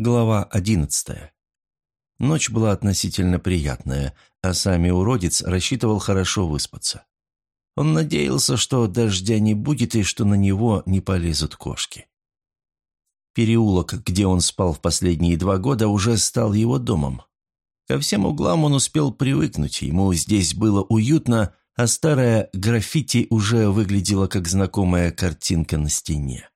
Глава одиннадцатая. Ночь была относительно приятная, а сами уродец рассчитывал хорошо выспаться. Он надеялся, что дождя не будет и что на него не полезут кошки. Переулок, где он спал в последние два года, уже стал его домом. Ко всем углам он успел привыкнуть, ему здесь было уютно, а старая граффити уже выглядела как знакомая картинка на стене.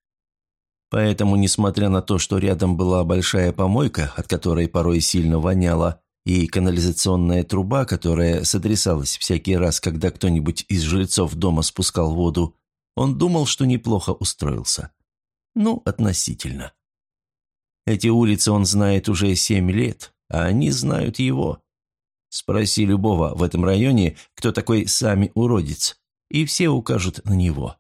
Поэтому, несмотря на то, что рядом была большая помойка, от которой порой сильно воняло, и канализационная труба, которая сотрясалась всякий раз, когда кто-нибудь из жильцов дома спускал воду, он думал, что неплохо устроился. Ну, относительно. Эти улицы он знает уже семь лет, а они знают его. Спроси любого в этом районе, кто такой сами уродец, и все укажут на него.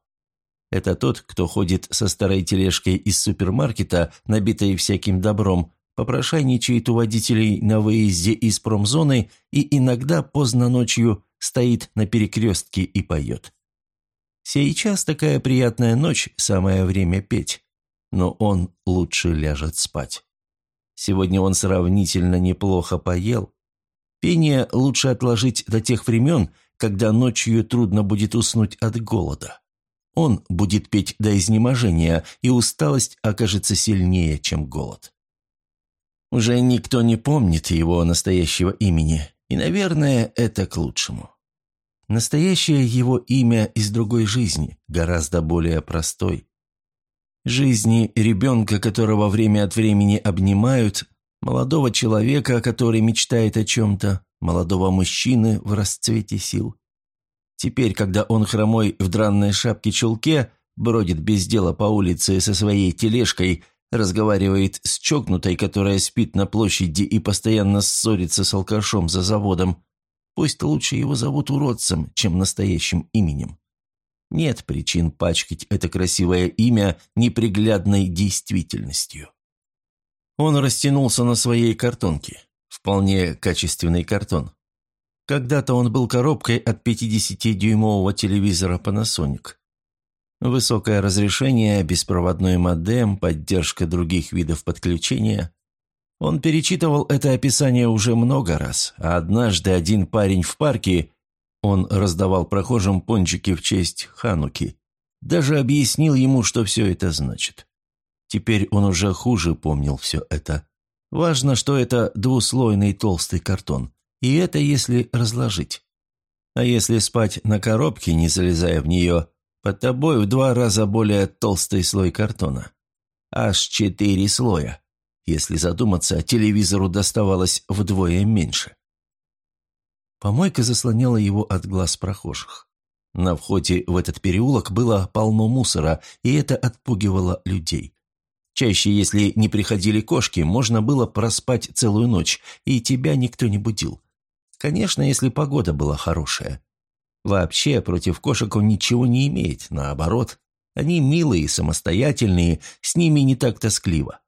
Это тот, кто ходит со старой тележкой из супермаркета, набитой всяким добром, попрошайничает у водителей на выезде из промзоны и иногда поздно ночью стоит на перекрестке и поет. Сейчас такая приятная ночь, самое время петь. Но он лучше ляжет спать. Сегодня он сравнительно неплохо поел. Пение лучше отложить до тех времен, когда ночью трудно будет уснуть от голода. Он будет петь до изнеможения, и усталость окажется сильнее, чем голод. Уже никто не помнит его настоящего имени, и, наверное, это к лучшему. Настоящее его имя из другой жизни, гораздо более простой. Жизни ребенка, которого время от времени обнимают, молодого человека, который мечтает о чем-то, молодого мужчины в расцвете сил. Теперь, когда он хромой в дранной шапке-чулке, бродит без дела по улице со своей тележкой, разговаривает с чокнутой, которая спит на площади и постоянно ссорится с алкашом за заводом. Пусть лучше его зовут уродцем, чем настоящим именем. Нет причин пачкать это красивое имя неприглядной действительностью. Он растянулся на своей картонке. Вполне качественный картон. Когда-то он был коробкой от 50-дюймового телевизора Panasonic. Высокое разрешение, беспроводной модем, поддержка других видов подключения. Он перечитывал это описание уже много раз, а однажды один парень в парке, он раздавал прохожим пончики в честь Хануки, даже объяснил ему, что все это значит. Теперь он уже хуже помнил все это. Важно, что это двуслойный толстый картон. И это если разложить. А если спать на коробке, не залезая в нее, под тобой в два раза более толстый слой картона. Аж четыре слоя. Если задуматься, телевизору доставалось вдвое меньше. Помойка заслоняла его от глаз прохожих. На входе в этот переулок было полно мусора, и это отпугивало людей. Чаще, если не приходили кошки, можно было проспать целую ночь, и тебя никто не будил. Конечно, если погода была хорошая. Вообще, против кошек он ничего не имеет, наоборот. Они милые, самостоятельные, с ними не так тоскливо.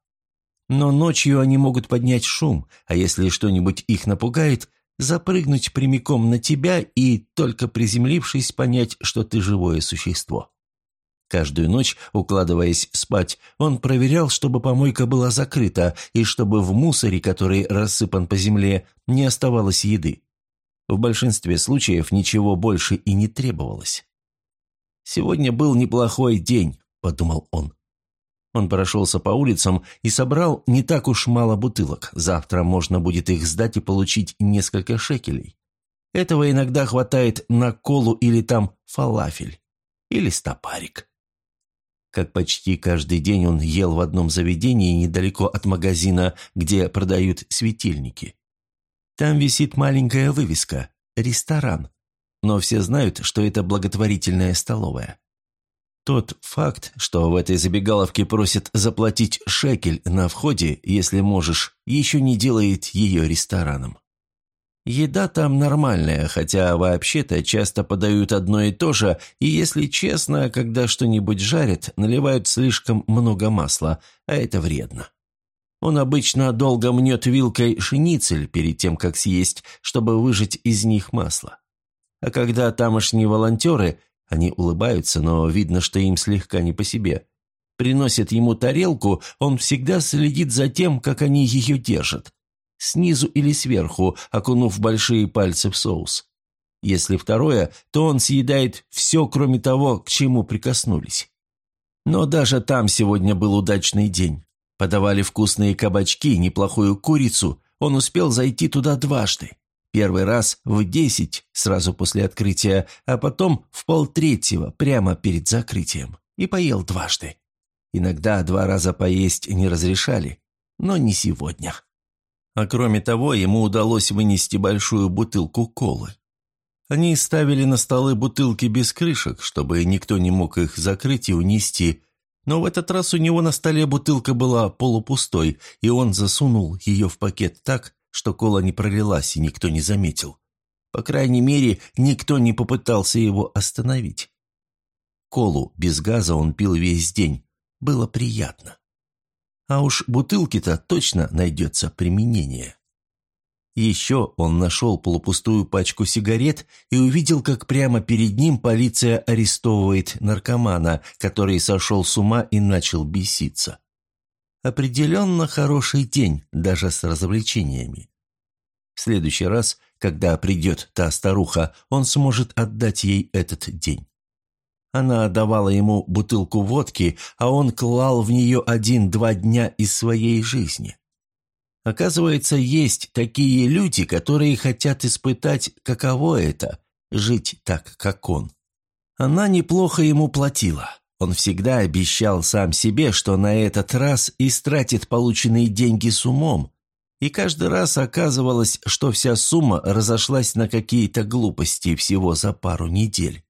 Но ночью они могут поднять шум, а если что-нибудь их напугает, запрыгнуть прямиком на тебя и, только приземлившись, понять, что ты живое существо. Каждую ночь, укладываясь спать, он проверял, чтобы помойка была закрыта и чтобы в мусоре, который рассыпан по земле, не оставалось еды. В большинстве случаев ничего больше и не требовалось. «Сегодня был неплохой день», – подумал он. Он прошелся по улицам и собрал не так уж мало бутылок. Завтра можно будет их сдать и получить несколько шекелей. Этого иногда хватает на колу или там фалафель. Или стопарик. Как почти каждый день он ел в одном заведении недалеко от магазина, где продают светильники. Там висит маленькая вывеска «Ресторан», но все знают, что это благотворительная столовая. Тот факт, что в этой забегаловке просят заплатить шекель на входе, если можешь, еще не делает ее рестораном. Еда там нормальная, хотя вообще-то часто подают одно и то же, и, если честно, когда что-нибудь жарят, наливают слишком много масла, а это вредно. Он обычно долго мнет вилкой шницель перед тем, как съесть, чтобы выжать из них масло. А когда тамошние волонтеры, они улыбаются, но видно, что им слегка не по себе. Приносят ему тарелку, он всегда следит за тем, как они ее держат. Снизу или сверху, окунув большие пальцы в соус. Если второе, то он съедает все, кроме того, к чему прикоснулись. Но даже там сегодня был удачный день. Подавали вкусные кабачки, неплохую курицу. Он успел зайти туда дважды. Первый раз в десять, сразу после открытия, а потом в полтретьего, прямо перед закрытием. И поел дважды. Иногда два раза поесть не разрешали, но не сегодня. А кроме того, ему удалось вынести большую бутылку колы. Они ставили на столы бутылки без крышек, чтобы никто не мог их закрыть и унести, но в этот раз у него на столе бутылка была полупустой, и он засунул ее в пакет так, что кола не пролилась, и никто не заметил. По крайней мере, никто не попытался его остановить. Колу без газа он пил весь день. Было приятно. А уж бутылки-то точно найдется применение. Еще он нашел полупустую пачку сигарет и увидел, как прямо перед ним полиция арестовывает наркомана, который сошел с ума и начал беситься. Определенно хороший день, даже с развлечениями. В следующий раз, когда придет та старуха, он сможет отдать ей этот день. Она давала ему бутылку водки, а он клал в нее один-два дня из своей жизни. Оказывается, есть такие люди, которые хотят испытать, каково это – жить так, как он. Она неплохо ему платила. Он всегда обещал сам себе, что на этот раз истратит полученные деньги с умом, и каждый раз оказывалось, что вся сумма разошлась на какие-то глупости всего за пару недель.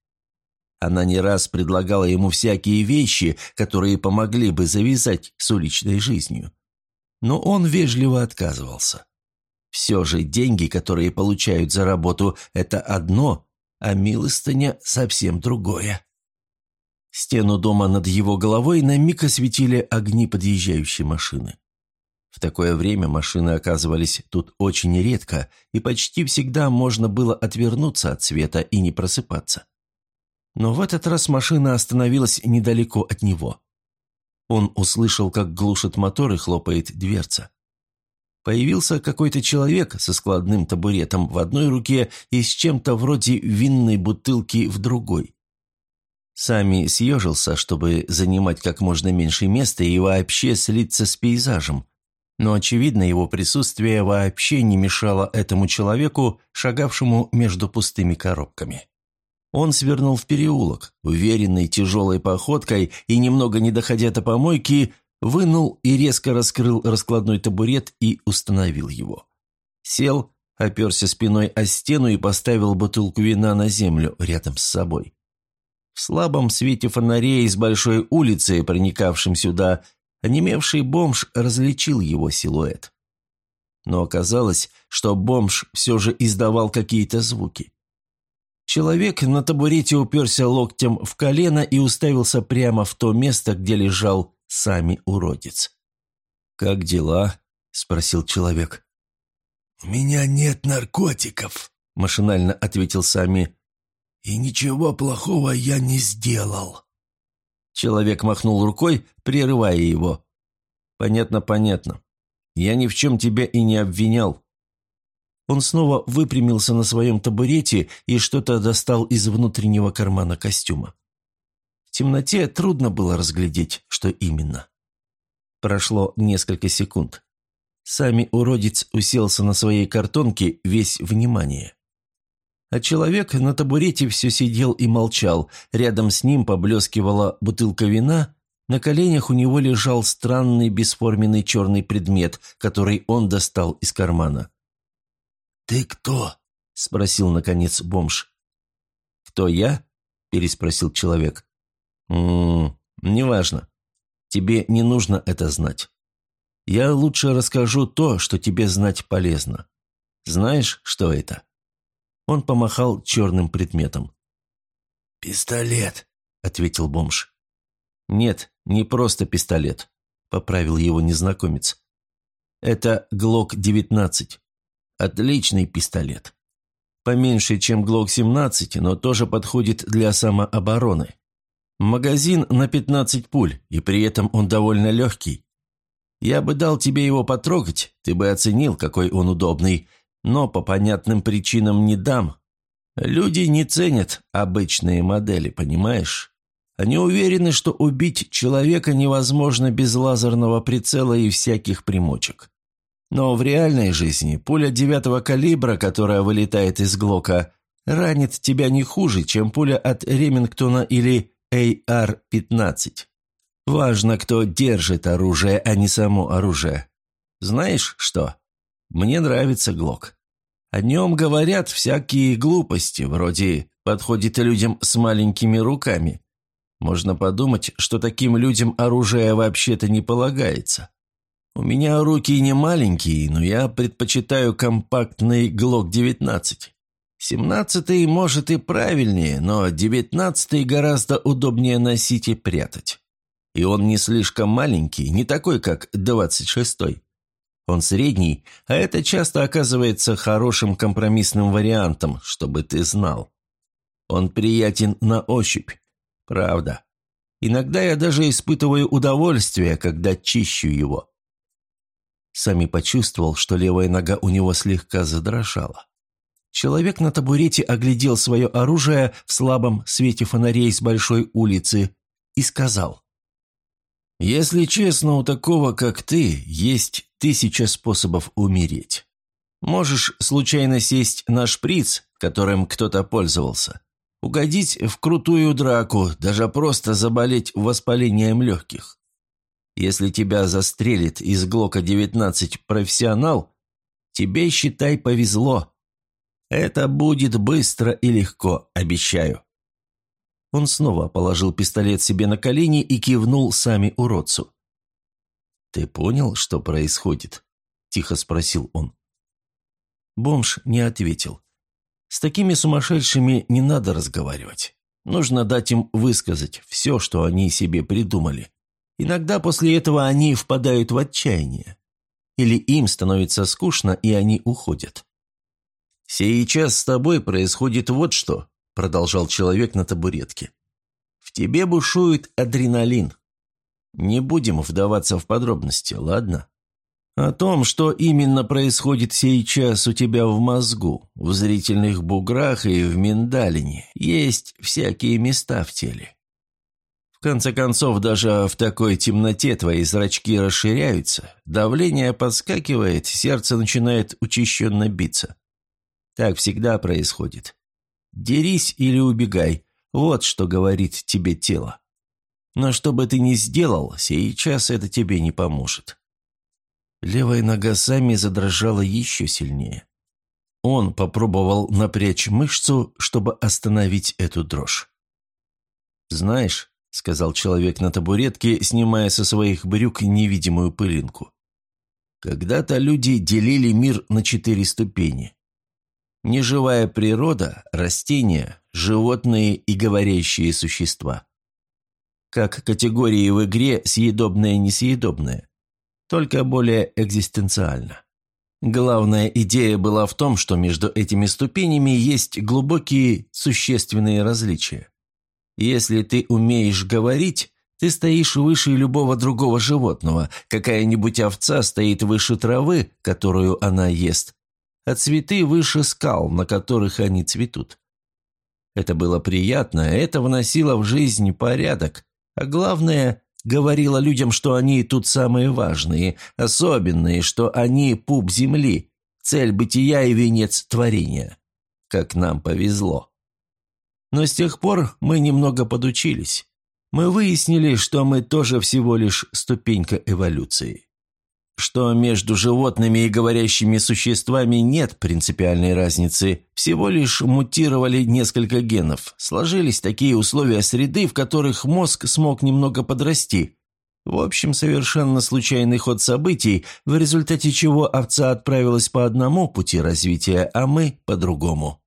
Она не раз предлагала ему всякие вещи, которые помогли бы завязать с уличной жизнью но он вежливо отказывался. Все же деньги, которые получают за работу, это одно, а милостыня совсем другое. Стену дома над его головой на миг осветили огни подъезжающей машины. В такое время машины оказывались тут очень редко, и почти всегда можно было отвернуться от света и не просыпаться. Но в этот раз машина остановилась недалеко от него. Он услышал, как глушит мотор и хлопает дверца. Появился какой-то человек со складным табуретом в одной руке и с чем-то вроде винной бутылки в другой. Сами съежился, чтобы занимать как можно меньше места и вообще слиться с пейзажем. Но, очевидно, его присутствие вообще не мешало этому человеку, шагавшему между пустыми коробками. Он свернул в переулок, уверенной тяжелой походкой и, немного не доходя до помойки, вынул и резко раскрыл раскладной табурет и установил его. Сел, оперся спиной о стену и поставил бутылку вина на землю рядом с собой. В слабом свете фонарей с большой улицы, проникавшим сюда, онемевший бомж различил его силуэт. Но оказалось, что бомж все же издавал какие-то звуки. Человек на табурете уперся локтем в колено и уставился прямо в то место, где лежал сами уродец. «Как дела?» – спросил человек. «У меня нет наркотиков», – машинально ответил Сами. «И ничего плохого я не сделал». Человек махнул рукой, прерывая его. «Понятно, понятно. Я ни в чем тебя и не обвинял. Он снова выпрямился на своем табурете и что-то достал из внутреннего кармана костюма. В темноте трудно было разглядеть, что именно. Прошло несколько секунд. Сами уродец уселся на своей картонке, весь внимание. А человек на табурете все сидел и молчал, рядом с ним поблескивала бутылка вина, на коленях у него лежал странный бесформенный черный предмет, который он достал из кармана. «Ты кто?» – спросил, наконец, бомж. «Кто я?» – переспросил человек. «М-м, неважно. Тебе не нужно это знать. Я лучше расскажу то, что тебе знать полезно. Знаешь, что это?» Он помахал черным предметом. «Пистолет», — ответил бомж. «Нет, не просто пистолет», — поправил его незнакомец. «Это ГЛОК-19. Отличный пистолет. Поменьше, чем Глок-17, но тоже подходит для самообороны. Магазин на 15 пуль, и при этом он довольно легкий. Я бы дал тебе его потрогать, ты бы оценил, какой он удобный, но по понятным причинам не дам. Люди не ценят обычные модели, понимаешь? Они уверены, что убить человека невозможно без лазерного прицела и всяких примочек. Но в реальной жизни пуля девятого калибра, которая вылетает из Глока, ранит тебя не хуже, чем пуля от Ремингтона или AR-15. Важно, кто держит оружие, а не само оружие. Знаешь что? Мне нравится Глок. О нем говорят всякие глупости, вроде «подходит людям с маленькими руками». Можно подумать, что таким людям оружие вообще-то не полагается. У меня руки не маленькие, но я предпочитаю компактный Глок 19. Семнадцатый, может, и правильнее, но девятнадцатый гораздо удобнее носить и прятать. И он не слишком маленький, не такой, как двадцать шестой. Он средний, а это часто оказывается хорошим компромиссным вариантом, чтобы ты знал. Он приятен на ощупь. Правда. Иногда я даже испытываю удовольствие, когда чищу его. Сами почувствовал, что левая нога у него слегка задрожала. Человек на табурете оглядел свое оружие в слабом свете фонарей с большой улицы и сказал. «Если честно, у такого, как ты, есть тысяча способов умереть. Можешь случайно сесть на шприц, которым кто-то пользовался, угодить в крутую драку, даже просто заболеть воспалением легких. Если тебя застрелит из Глока-19 профессионал, тебе, считай, повезло. Это будет быстро и легко, обещаю». Он снова положил пистолет себе на колени и кивнул сами уродцу. «Ты понял, что происходит?» – тихо спросил он. Бомж не ответил. «С такими сумасшедшими не надо разговаривать. Нужно дать им высказать все, что они себе придумали. Иногда после этого они впадают в отчаяние. Или им становится скучно, и они уходят. «Сейчас с тобой происходит вот что», – продолжал человек на табуретке. «В тебе бушует адреналин. Не будем вдаваться в подробности, ладно? О том, что именно происходит сейчас у тебя в мозгу, в зрительных буграх и в миндалине, есть всякие места в теле конце концов, даже в такой темноте твои зрачки расширяются, давление подскакивает, сердце начинает учащенно биться. Так всегда происходит. Дерись или убегай, вот что говорит тебе тело. Но что бы ты ни сделал, сейчас это тебе не поможет. Левая нога сами задрожала еще сильнее. Он попробовал напрячь мышцу, чтобы остановить эту дрожь. «Знаешь, — сказал человек на табуретке, снимая со своих брюк невидимую пылинку. «Когда-то люди делили мир на четыре ступени. Неживая природа, растения, животные и говорящие существа. Как категории в игре съедобное и несъедобное, только более экзистенциально. Главная идея была в том, что между этими ступенями есть глубокие существенные различия. Если ты умеешь говорить, ты стоишь выше любого другого животного. Какая-нибудь овца стоит выше травы, которую она ест, а цветы выше скал, на которых они цветут. Это было приятно, это вносило в жизнь порядок, а главное, говорило людям, что они тут самые важные, особенные, что они пуп земли, цель бытия и венец творения. Как нам повезло. Но с тех пор мы немного подучились. Мы выяснили, что мы тоже всего лишь ступенька эволюции. Что между животными и говорящими существами нет принципиальной разницы, всего лишь мутировали несколько генов, сложились такие условия среды, в которых мозг смог немного подрасти. В общем, совершенно случайный ход событий, в результате чего овца отправилась по одному пути развития, а мы – по другому.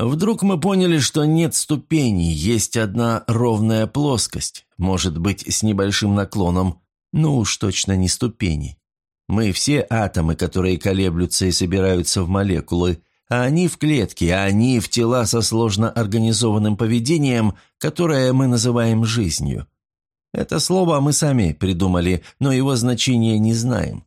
Вдруг мы поняли, что нет ступеней, есть одна ровная плоскость, может быть, с небольшим наклоном, но уж точно не ступени. Мы все атомы, которые колеблются и собираются в молекулы, а они в клетке, а они в тела со сложно организованным поведением, которое мы называем жизнью. Это слово мы сами придумали, но его значение не знаем.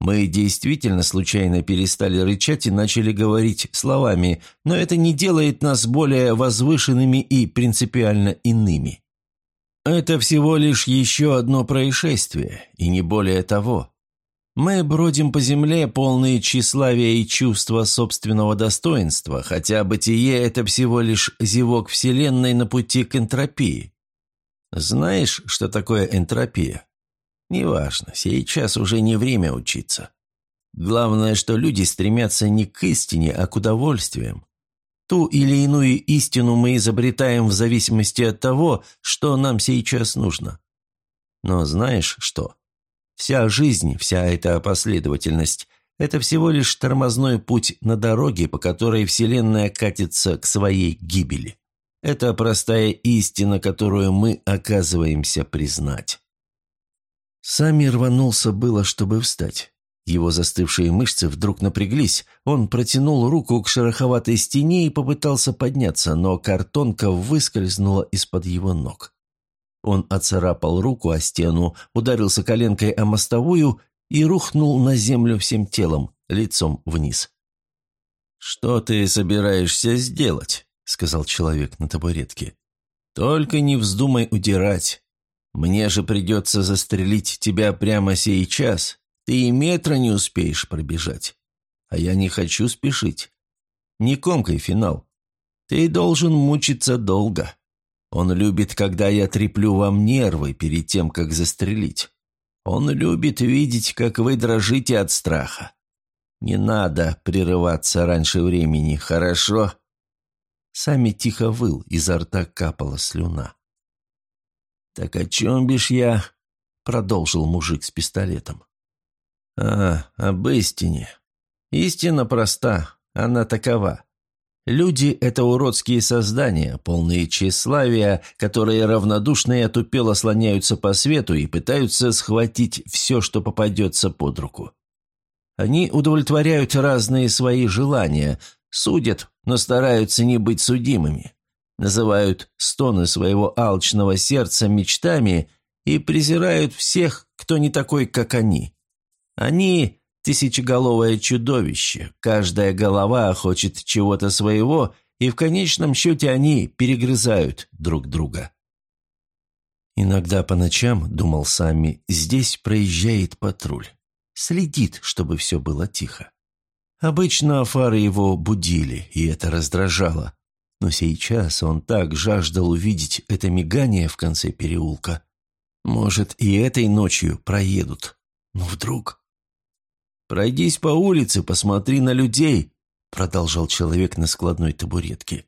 Мы действительно случайно перестали рычать и начали говорить словами, но это не делает нас более возвышенными и принципиально иными. Это всего лишь еще одно происшествие, и не более того. Мы бродим по земле, полные тщеславия и чувства собственного достоинства, хотя бытие – это всего лишь зевок Вселенной на пути к энтропии. Знаешь, что такое энтропия? Неважно, сейчас уже не время учиться. Главное, что люди стремятся не к истине, а к удовольствиям. Ту или иную истину мы изобретаем в зависимости от того, что нам сейчас нужно. Но знаешь что? Вся жизнь, вся эта последовательность – это всего лишь тормозной путь на дороге, по которой Вселенная катится к своей гибели. Это простая истина, которую мы оказываемся признать. Сами рванулся было, чтобы встать. Его застывшие мышцы вдруг напряглись, он протянул руку к шероховатой стене и попытался подняться, но картонка выскользнула из-под его ног. Он оцарапал руку о стену, ударился коленкой о мостовую и рухнул на землю всем телом, лицом вниз. «Что ты собираешься сделать?» — сказал человек на табуретке. «Только не вздумай удирать. Мне же придется застрелить тебя прямо сейчас. Ты и метра не успеешь пробежать. А я не хочу спешить. Не комкой финал. Ты должен мучиться долго. Он любит, когда я треплю вам нервы перед тем, как застрелить. Он любит видеть, как вы дрожите от страха. Не надо прерываться раньше времени, хорошо?» Сами тихо выл, изо рта капала слюна. «Так о чем бишь я?» — продолжил мужик с пистолетом. «А, об истине. Истина проста, она такова. Люди — это уродские создания, полные тщеславия, которые равнодушно и отупело слоняются по свету и пытаются схватить все, что попадется под руку. Они удовлетворяют разные свои желания, судят, но стараются не быть судимыми называют стоны своего алчного сердца мечтами и презирают всех, кто не такой, как они. Они – тысячеголовое чудовище, каждая голова хочет чего-то своего, и в конечном счете они перегрызают друг друга. Иногда по ночам, думал Сами, здесь проезжает патруль. Следит, чтобы все было тихо. Обычно фары его будили, и это раздражало. Но сейчас он так жаждал увидеть это мигание в конце переулка. Может, и этой ночью проедут. Но вдруг... «Пройдись по улице, посмотри на людей», — продолжал человек на складной табуретке.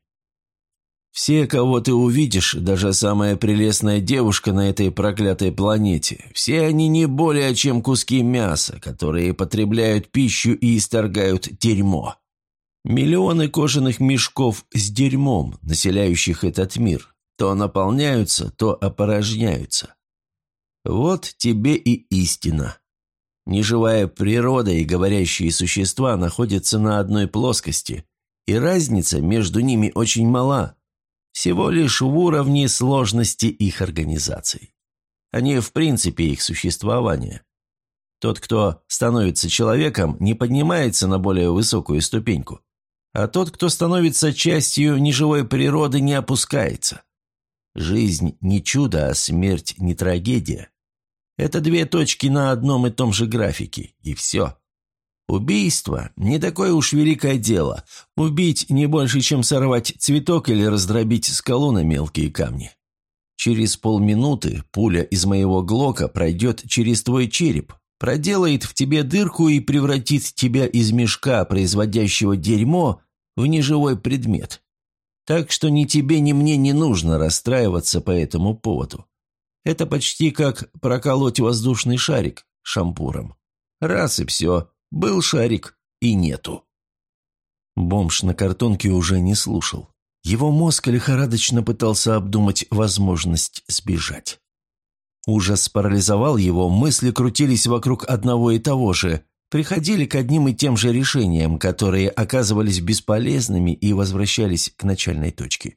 «Все, кого ты увидишь, даже самая прелестная девушка на этой проклятой планете, все они не более чем куски мяса, которые потребляют пищу и исторгают дерьмо. Миллионы кожаных мешков с дерьмом, населяющих этот мир, то наполняются, то опорожняются. Вот тебе и истина. Неживая природа и говорящие существа находятся на одной плоскости, и разница между ними очень мала, всего лишь в уровне сложности их организаций, а не в принципе их существования. Тот, кто становится человеком, не поднимается на более высокую ступеньку а тот, кто становится частью неживой природы, не опускается. Жизнь не чудо, а смерть не трагедия. Это две точки на одном и том же графике, и все. Убийство – не такое уж великое дело. Убить не больше, чем сорвать цветок или раздробить скалу на мелкие камни. Через полминуты пуля из моего глока пройдет через твой череп, проделает в тебе дырку и превратит тебя из мешка, производящего дерьмо, в неживой предмет. Так что ни тебе, ни мне не нужно расстраиваться по этому поводу. Это почти как проколоть воздушный шарик шампуром. Раз и все, был шарик и нету. Бомж на картонке уже не слушал. Его мозг лихорадочно пытался обдумать возможность сбежать. Ужас парализовал его, мысли крутились вокруг одного и того же. приходили к одним и тем же решениям, которые оказывались бесполезными и возвращались к начальной точке.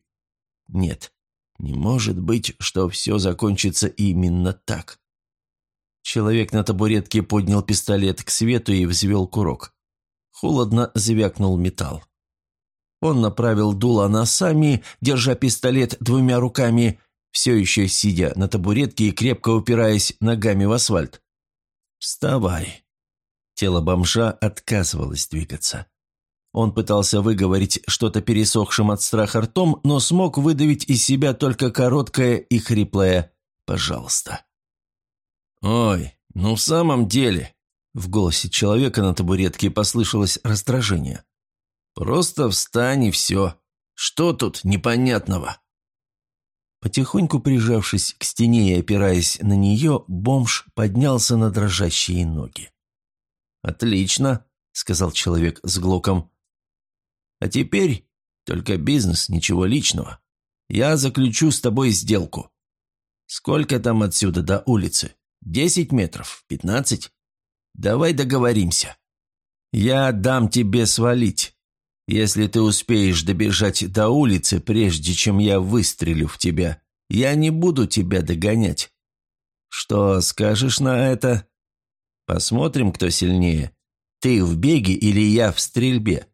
Нет, не может быть, что все закончится именно так. Человек на табуретке поднял пистолет к свету и взвел курок. Холодно звякнул металл. Он направил дуло на Сами, держа пистолет двумя руками, все еще сидя на табуретке и крепко упираясь ногами в асфальт. «Вставай!» Тело бомжа отказывалось двигаться. Он пытался выговорить что-то пересохшим от страха ртом, но смог выдавить из себя только короткое и хриплое «пожалуйста». «Ой, ну в самом деле...» В голосе человека на табуретке послышалось раздражение. «Просто встань и все. Что тут непонятного?» Потихоньку прижавшись к стене и опираясь на нее, бомж поднялся на дрожащие ноги. «Отлично», — сказал человек с глоком. «А теперь только бизнес, ничего личного. Я заключу с тобой сделку. Сколько там отсюда до улицы? Десять метров? Пятнадцать? Давай договоримся. Я дам тебе свалить, если ты успеешь добежать до улицы, прежде чем я выстрелю в тебя. Я не буду тебя догонять. Что скажешь на это?» Посмотрим, кто сильнее. Ты в беге или я в стрельбе?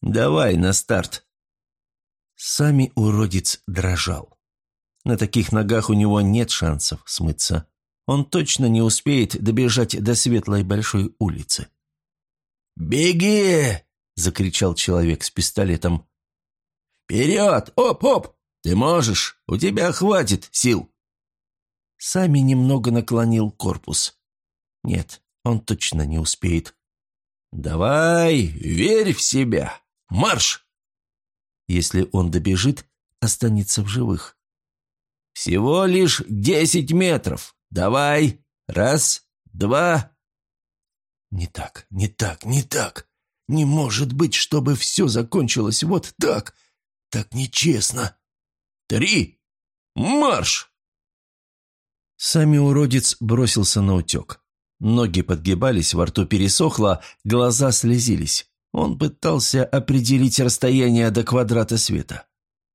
Давай на старт». Сами уродец дрожал. На таких ногах у него нет шансов смыться. Он точно не успеет добежать до светлой большой улицы. «Беги!» — закричал человек с пистолетом. «Вперед! Оп-оп! Ты можешь! У тебя хватит сил!» Сами немного наклонил корпус. Нет, он точно не успеет. «Давай, верь в себя! Марш!» Если он добежит, останется в живых. «Всего лишь десять метров! Давай! Раз, два...» «Не так, не так, не так! Не может быть, чтобы все закончилось вот так! Так нечестно!» «Три! Марш!» Сами уродец бросился на утек. Ноги подгибались, во рту пересохло, глаза слезились. Он пытался определить расстояние до квадрата света.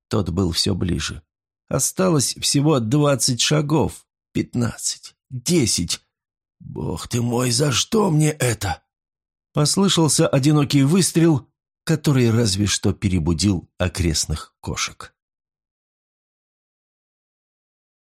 Тот был все ближе. Осталось всего двадцать шагов, пятнадцать, десять. «Бог ты мой, за что мне это?» Послышался одинокий выстрел, который разве что перебудил окрестных кошек.